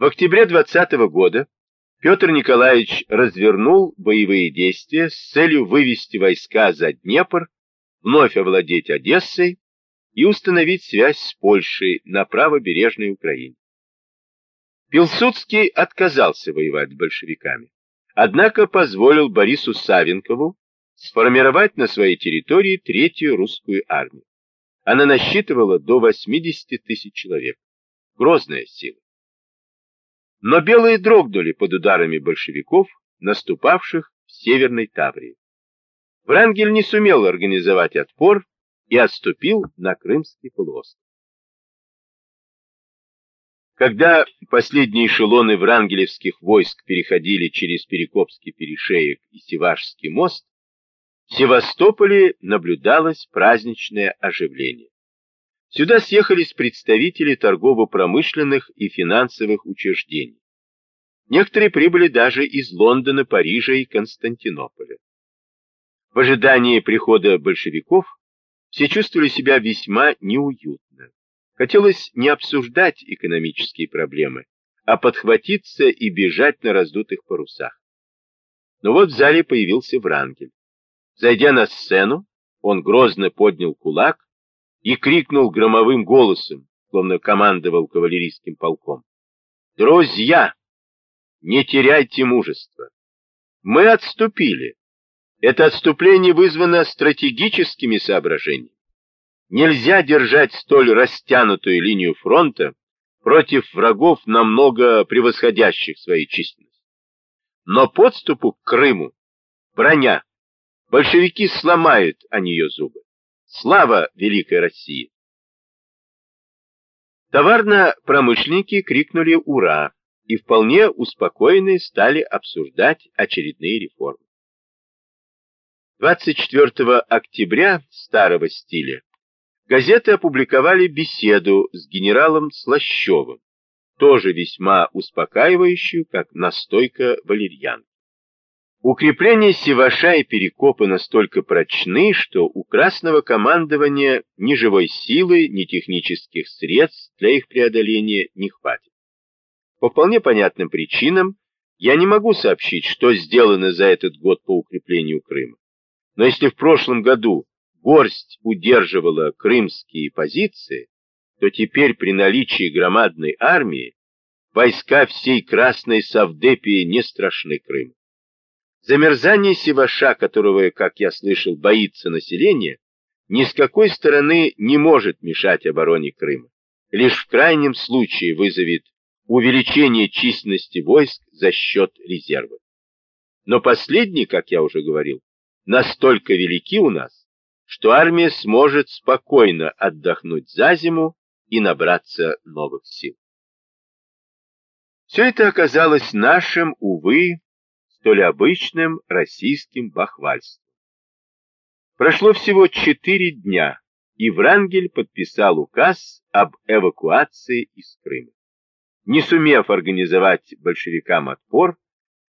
В октябре 20 года Петр Николаевич развернул боевые действия с целью вывести войска за Днепр, вновь овладеть Одессой и установить связь с Польшей на правобережной Украине. Пилсудский отказался воевать с большевиками, однако позволил Борису Савенкову сформировать на своей территории Третью русскую армию. Она насчитывала до 80 тысяч человек. Грозная сила. Но белые дрогнули под ударами большевиков, наступавших в Северной Таврии. Врангель не сумел организовать отпор и отступил на Крымский полуостров. Когда последние эшелоны врангелевских войск переходили через Перекопский перешеек и Севашский мост, в Севастополе наблюдалось праздничное оживление. Сюда съехались представители торгово-промышленных и финансовых учреждений. Некоторые прибыли даже из Лондона, Парижа и Константинополя. В ожидании прихода большевиков все чувствовали себя весьма неуютно. Хотелось не обсуждать экономические проблемы, а подхватиться и бежать на раздутых парусах. Но вот в зале появился Врангель. Зайдя на сцену, он грозно поднял кулак и крикнул громовым голосом, словно командовал кавалерийским полком. «Друзья, не теряйте мужества! Мы отступили. Это отступление вызвано стратегическими соображениями. Нельзя держать столь растянутую линию фронта против врагов, намного превосходящих своей численностью. Но подступу к Крыму, броня, большевики сломают о нее зубы. Слава Великой России! Товарно-промышленники крикнули «Ура!» и вполне успокоенные стали обсуждать очередные реформы. 24 октября старого стиля газеты опубликовали беседу с генералом Слащевым, тоже весьма успокаивающую, как настойка валерьянки. Укрепления Севаша и Перекопа настолько прочны, что у Красного командования ни живой силы, ни технических средств для их преодоления не хватит. По вполне понятным причинам я не могу сообщить, что сделано за этот год по укреплению Крыма. Но если в прошлом году горсть удерживала крымские позиции, то теперь при наличии громадной армии войска всей Красной Савдепии не страшны Крыму. Замерзание Севаша, которого, как я слышал, боится население, ни с какой стороны не может мешать обороне Крыма. Лишь в крайнем случае вызовет увеличение численности войск за счет резерва. Но последние, как я уже говорил, настолько велики у нас, что армия сможет спокойно отдохнуть за зиму и набраться новых сил. Все это оказалось нашим, увы, столь обычным российским бахвальством. Прошло всего четыре дня, и Врангель подписал указ об эвакуации из Крыма. Не сумев организовать большевикам отпор,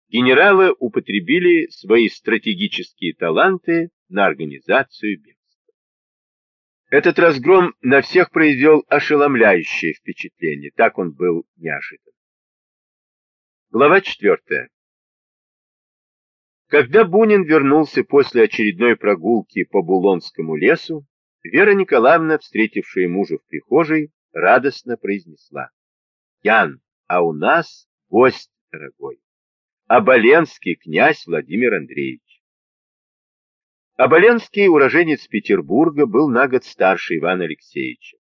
генералы употребили свои стратегические таланты на организацию бегства. Этот разгром на всех произвел ошеломляющее впечатление, так он был неожидан. Глава четвертая. Когда Бунин вернулся после очередной прогулки по Булонскому лесу, Вера Николаевна, встретившая мужа в прихожей, радостно произнесла. «Ян, а у нас гость дорогой. Оболенский князь Владимир Андреевич». Оболенский, уроженец Петербурга, был на год старше Ивана Алексеевича.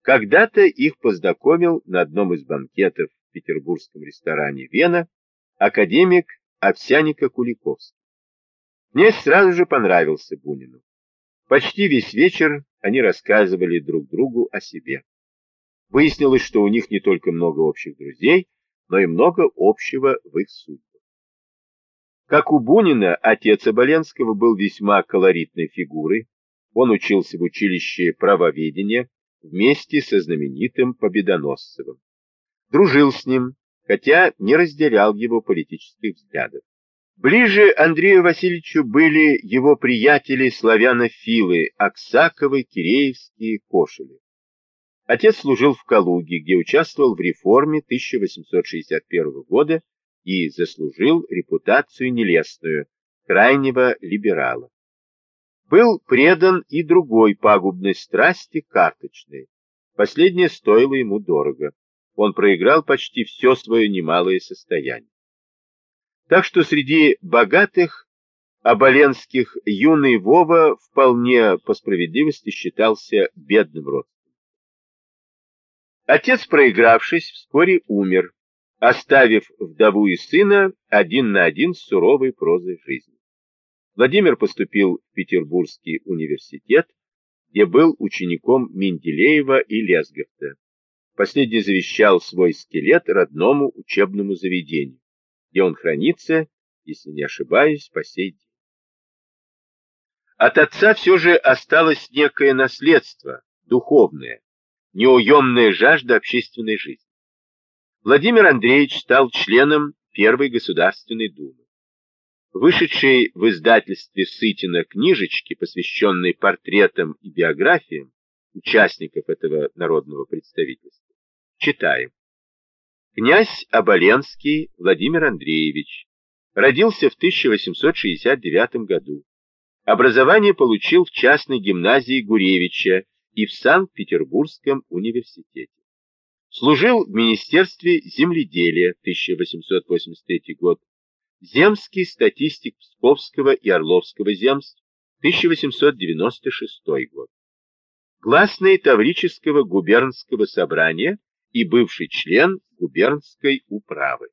Когда-то их познакомил на одном из банкетов в петербургском ресторане «Вена» академик Овсяника Куликовский. Мне сразу же понравился Бунину. Почти весь вечер они рассказывали друг другу о себе. Выяснилось, что у них не только много общих друзей, но и много общего в их судьбах. Как у Бунина, отец Оболенского был весьма колоритной фигурой. Он учился в училище правоведения вместе со знаменитым Победоносцевым. Дружил с ним, хотя не разделял его политических взглядов. Ближе Андрею Васильевичу были его приятели славянофилы Аксаковы, Киреевские, Кошелев. Отец служил в Калуге, где участвовал в реформе 1861 года и заслужил репутацию нелестную, крайнего либерала. Был предан и другой пагубной страсти карточной. Последнее стоило ему дорого. Он проиграл почти все свое немалое состояние. Так что среди богатых оболенских юный Вова вполне по справедливости считался бедным родственником. Отец, проигравшись, вскоре умер, оставив вдову и сына один на один с суровой прозой жизни. Владимир поступил в Петербургский университет, где был учеником Менделеева и Лесговта. Последний завещал свой скелет родному учебному заведению, где он хранится, если не ошибаюсь, по сей день. От отца все же осталось некое наследство, духовное, неуемная жажда общественной жизни. Владимир Андреевич стал членом Первой Государственной Думы. Вышедшей в издательстве Сытина книжечки, посвященной портретам и биографиям участников этого народного представительства, читаем. Князь Оболенский Владимир Андреевич родился в 1869 году. Образование получил в частной гимназии Гуревича и в Санкт-Петербургском университете. Служил в Министерстве земледелия 1883 год, земский статистик Псковского и Орловского земств 1896 год, гласный Таврического губернского собрания и бывший член губернской управы.